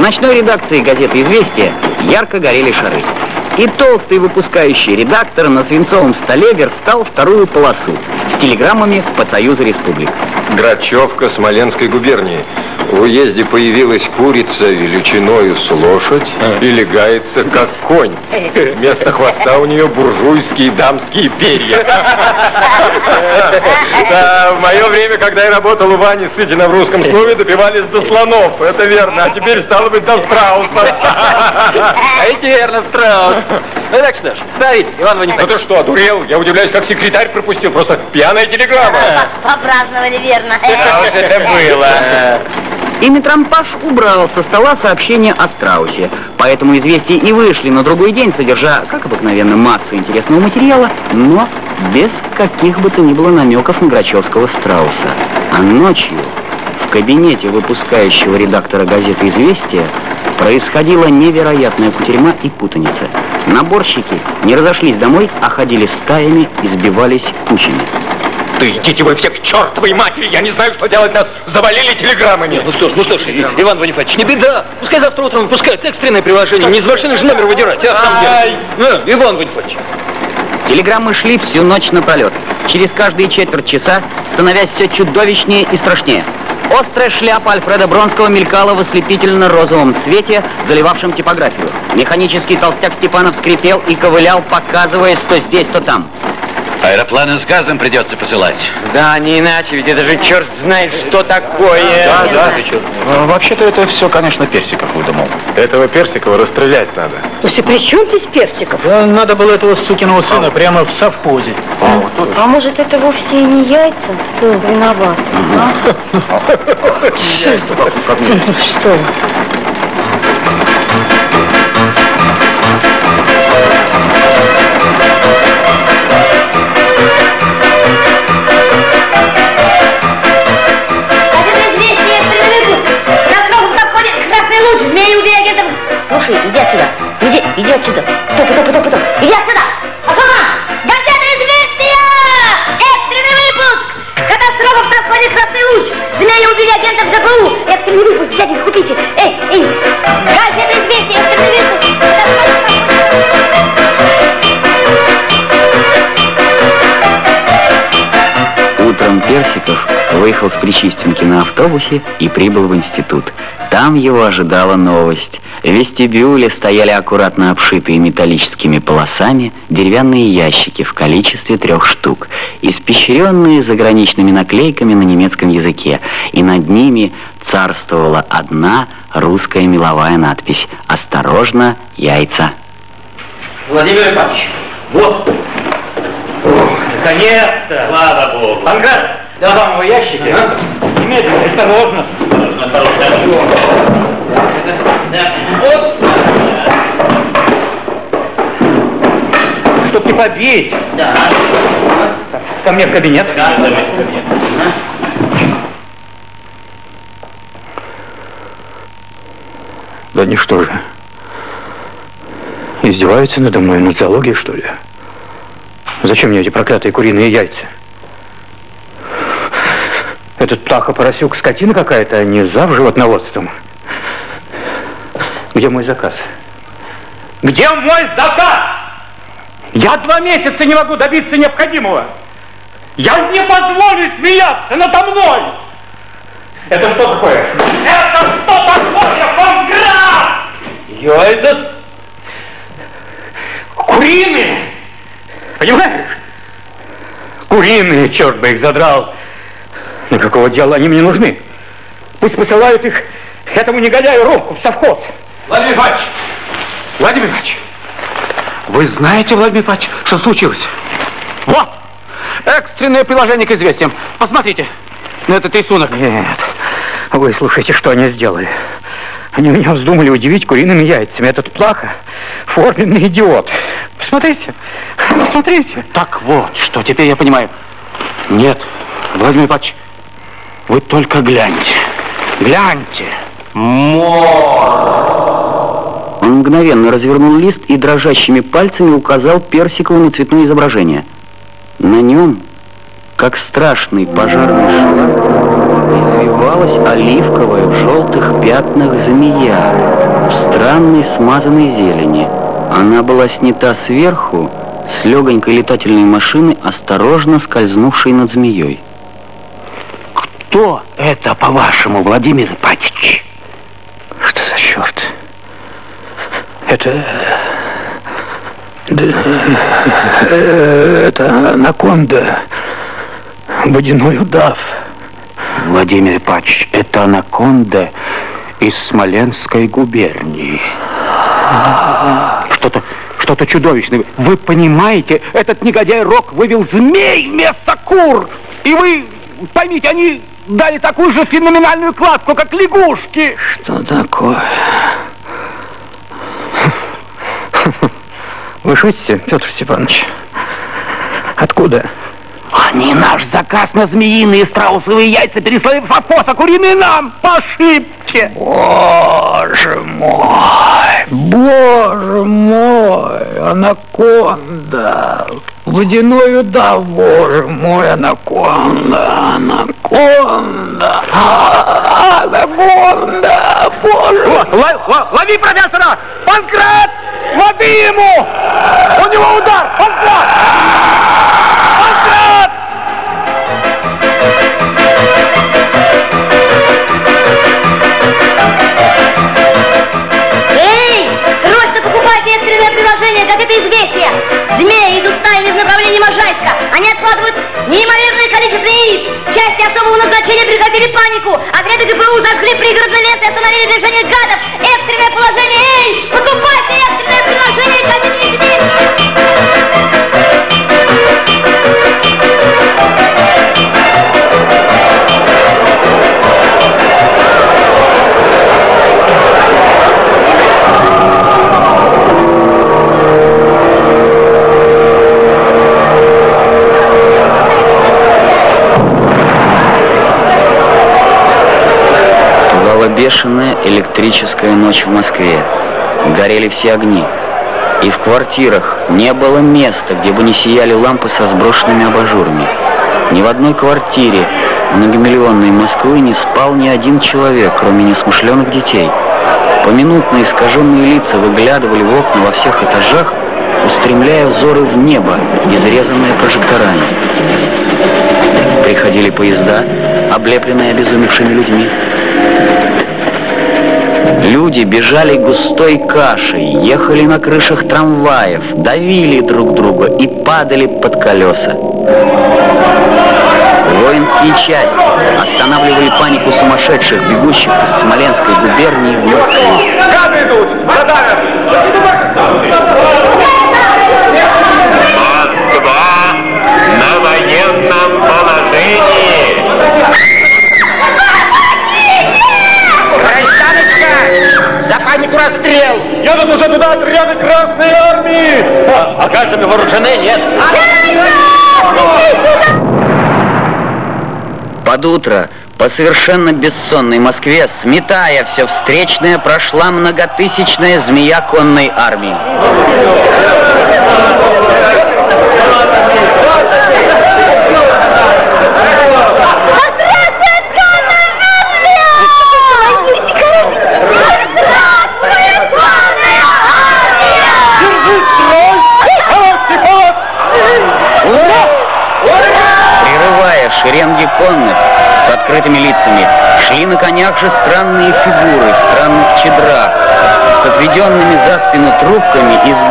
В ночной редакции газеты «Известия» ярко горели шары. И толстый выпускающий редактор на свинцовом столе верстал вторую полосу с телеграммами по Союзу Республик. Грачевка Смоленской губернии. В уезде появилась курица величиною с лошадь и легается как конь. Вместо хвоста у нее буржуйские дамские перья. Да, в мое время, когда я работал у Вани Сытина в русском слове, добивались до слонов. Это верно. А теперь стало быть до страуса. А это верно, страус. Ну так что ж, ставить, Иван Ну Ванифатович. ты что, одурел? Я удивляюсь, как секретарь пропустил. Просто пьяная телеграмма. Попраздновали верно. А вот это было. И Митромпаш убрал со стола сообщение о страусе. Поэтому известия и вышли на другой день, содержа, как обыкновенно, массу интересного материала, но без каких бы то ни было намеков на Грачевского страуса. А ночью в кабинете выпускающего редактора газеты «Известия» происходила невероятная кутерьма и путаница. Наборщики не разошлись домой, а ходили стаями и сбивались кучами. Да идите вы все к чертовой матери, я не знаю, что делать, нас завалили телеграммами. Ну что ж, ну что ж, Иван Ванифатович, не беда. Пускай завтра утром выпускают экстренное приложение. Не из машины же номер выдирать, а в самом деле. Ну, Иван Ванифатович. Телеграммы шли всю ночь напролет, через каждые четверть часа, становясь все чудовищнее и страшнее. Острая шляпа Альфреда Бронского мелькала в ослепительно-розовом свете, заливавшем типографию. Механический толстяк Степанов скрипел и ковылял, показываясь то здесь, то там. Аэропланы с газом придется посылать. Да, не иначе, ведь это же черт знает, что такое. Да, да. Ну, Вообще-то это все, конечно, Персиков выдумал. Этого Персикова расстрелять надо. Слушай, при чем здесь персиков? Да, надо было этого сукиного сына прямо в совхозе. А может, это вовсе и не яйца? Кто виноват? а? Что? Убили агентов ЗПУ. Экстренный выпуск, дядя, купите. Эй, эй! Газета «Известия», экстренный выпуск. Утром Персиков выехал с Причистенки на автобусе и прибыл в институт. Там его ожидала новость. В вестибюле стояли аккуратно обшитые металлическими полосами деревянные ящики в количестве трех штук, испещренные заграничными наклейками на немецком языке, и над ними царствовала одна русская меловая надпись «Осторожно, яйца». Владимир Иванович, вот. Наконец-то! Слава Богу! Панкрат, да вам его ящики, а? Немедленно, осторожно. Осторожно, Вот. Чтоб не побить. Да. Ко мне в кабинет. Да, ко мне в кабинет. Да они что же, издеваются надо мной, над зоологией, что ли? Зачем мне эти проклятые куриные яйца? Этот птаха-поросюк скотина какая-то, а не зав животноводством. Где мой заказ? Где мой заказ? Я два месяца не могу добиться необходимого. Я не позволю смеяться надо мной. Это что такое? Это что такое, Панкрат? Яйца куриные. Понимаешь? Куриные, черт бы их задрал. Но какого дела они мне нужны? Пусть посылают их этому негодяю Ромку в совхоз. Владимир Иванович! Владимир Иванович! Вы знаете, Владимир Иванович, что случилось? Вот! Экстренное приложение к известиям. Посмотрите на этот рисунок. Нет. Вы слушайте, что они сделали. Они меня вздумали удивить куриными яйцами. Этот плаха форменный идиот. Посмотрите. Посмотрите. Так вот, что теперь я понимаю. Нет, Владимир Иванович, вы только гляньте. Гляньте. Он мгновенно развернул лист и дрожащими пальцами указал Персикову на цветное изображение. На нем, как страшный пожарный шланг, извивалась оливковая в желтых пятнах змея в странной смазанной зелени. Она была снята сверху с легонькой летательной машины, осторожно скользнувшей над змеей. Кто это, по-вашему, Владимир Ипатич? Что за черт? Это... Это анаконда, водяной удав. Владимир Ипатич, это анаконда из Смоленской губернии. Что-то что-то чудовищное. Вы понимаете, этот негодяй Рок вывел змей вместо кур. И вы поймите, они дали такую же феноменальную кладку, как лягушки. Что такое? Вы шутите, Петр Степанович? Откуда? Они наш заказ на змеиные страусовые яйца переслали в совхоз, а куриные нам по ошибке. Боже мой, боже мой, анаконда. Водяной удав, боже мой, анаконда, анаконда, анаконда, боже. Лови профессора! Панкрат! Лови ему! У него удар! Панкрат! Панкрат! Части особого назначения прекратили панику. Отряды ГПУ зажгли пригородный лес и остановили движение гадов. Экстренное положение. Эй, покупайте экстренное электрическая ночь в Москве. Горели все огни. И в квартирах не было места, где бы не сияли лампы со сброшенными абажурами. Ни в одной квартире многомиллионной Москвы не спал ни один человек, кроме несмышленных детей. Поминутно искаженные лица выглядывали в окна во всех этажах, устремляя взоры в небо, изрезанное прожекторами. Приходили поезда, облепленные обезумевшими людьми. Люди бежали густой кашей, ехали на крышах трамваев, давили друг друга и падали под колеса. Воинские части останавливали панику сумасшедших, бегущих из Смоленской губернии в Москву. Утро по совершенно бессонной Москве, сметая все встречное, прошла многотысячная змея конной армии. Прерывая шеренги конных с открытыми лицами, шли на конях же странные фигуры в странных чедрах, с отведенными за спину трубками и с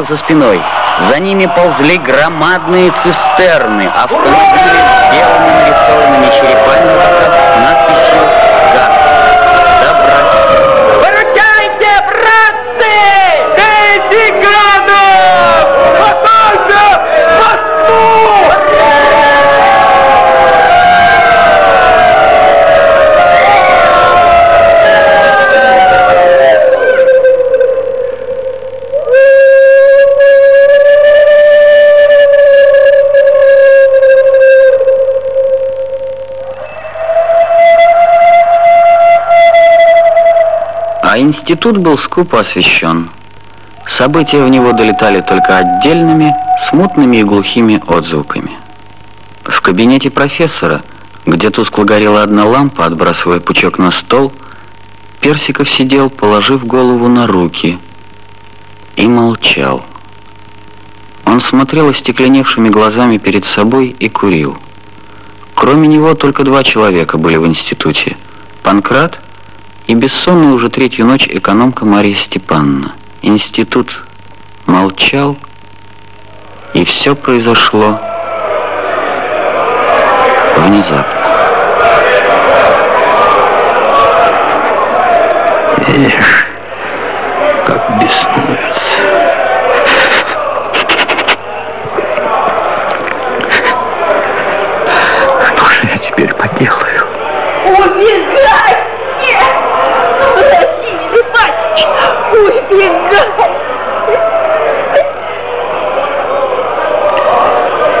ремнях за спиной. За ними ползли громадные цистерны, автомобили с белыми нарисованными черепами надписью институт был скупо освещен. События в него долетали только отдельными, смутными и глухими отзвуками. В кабинете профессора где тускло горела одна лампа, отбрасывая пучок на стол, Персиков сидел, положив голову на руки, и молчал. Он смотрел остекленевшими глазами перед собой и курил. Кроме него только два человека были в институте. Панкрат и бессонная уже третью ночь экономка Мария Степановна. Институт молчал, и все произошло внезапно. Эх, как беснуются. Что же я теперь поделаю? Убегай!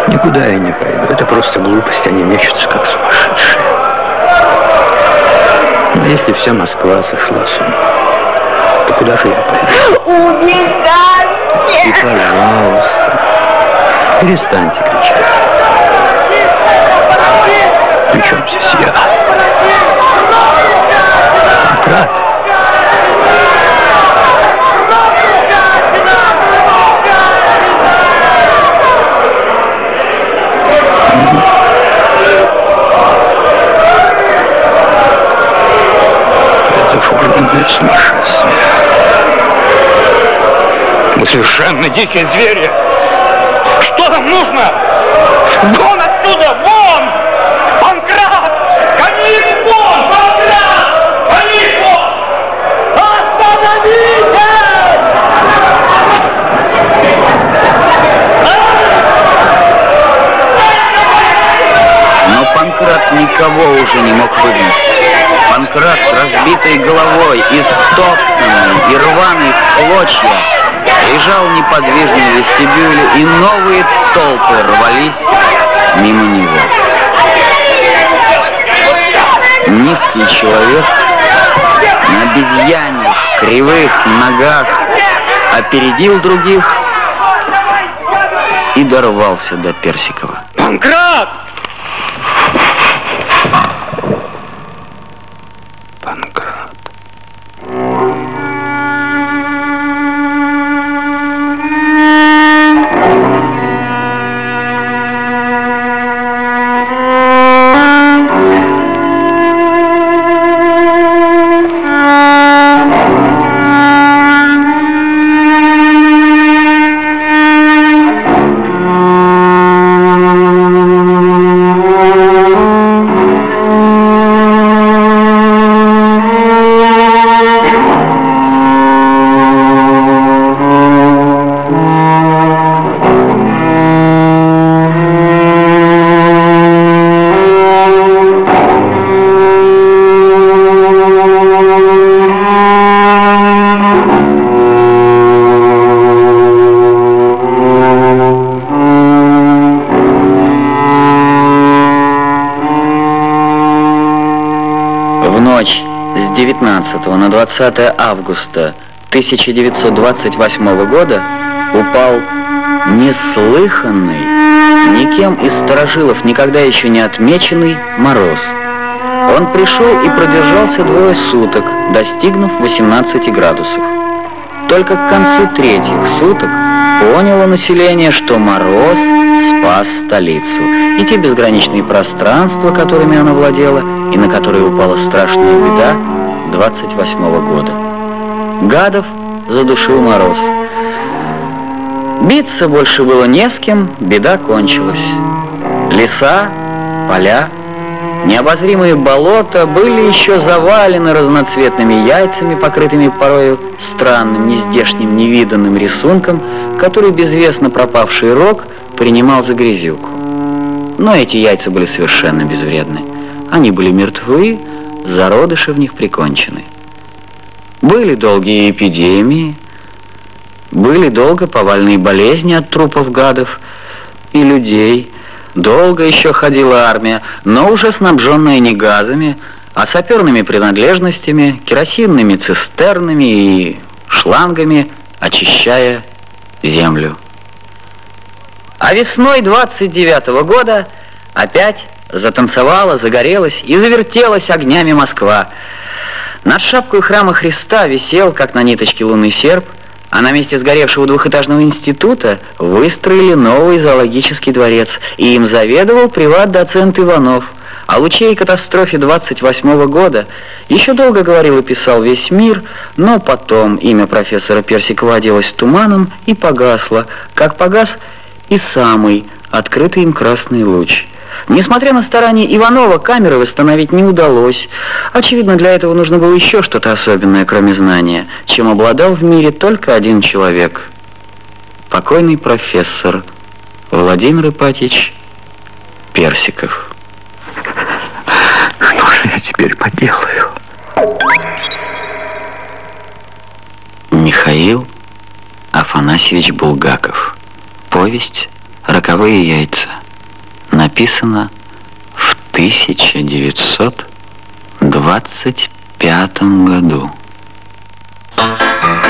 Никуда я не пойду. Это просто глупость. Они мечутся, как сумасшедшие. Но если вся Москва сошла с ума, то куда же я пойду? И, Убегайте! пожалуйста, перестаньте кричать. При чем здесь я? Совершенно дикие звери. Что нам нужно? Вон отсюда, вон! Панкрат! Их вон! Панкрат! Их вон! Остановитесь! Но Панкрат никого уже не мог выгнать. Панкрат с разбитой головой, истоптанный лежал неподвижно в вестибюле, и новые толпы рвались мимо него. Низкий человек на обезьяньих кривых ногах опередил других и дорвался до Персикова. Панкрат. 19 на 20 августа 1928 года упал неслыханный, никем из сторожилов никогда еще не отмеченный мороз. Он пришел и продержался двое суток, достигнув 18 градусов. Только к концу третьих суток поняло население, что мороз спас столицу, и те безграничные пространства, которыми она владела, и на которые упала страшная беда 28 года. Гадов задушил мороз. Биться больше было не с кем, беда кончилась. Леса, поля, необозримые болота были еще завалены разноцветными яйцами, покрытыми порою странным, нездешним, невиданным рисунком, который безвестно пропавший рог принимал за грязюку. Но эти яйца были совершенно безвредны. Они были мертвы, зародыши в них прикончены. Были долгие эпидемии, были долго повальные болезни от трупов гадов и людей. Долго еще ходила армия, но уже снабженная не газами, а саперными принадлежностями, керосинными цистернами и шлангами, очищая землю. А весной 29 года опять Затанцевала, загорелась и завертелась огнями Москва. Над шапкой храма Христа висел, как на ниточке лунный серп, а на месте сгоревшего двухэтажного института выстроили новый зоологический дворец, и им заведовал приват-доцент Иванов. О лучей катастрофе 28 года еще долго говорил и писал весь мир, но потом имя профессора Персикова оделось туманом и погасло, как погас и самый открытый им красный луч. Несмотря на старания Иванова, камеры восстановить не удалось. Очевидно, для этого нужно было еще что-то особенное, кроме знания, чем обладал в мире только один человек. Покойный профессор Владимир Ипатьевич Персиков. Что же я теперь поделаю? Михаил Афанасьевич Булгаков. Повесть «Роковые яйца» написано в 1925 году. Thank you.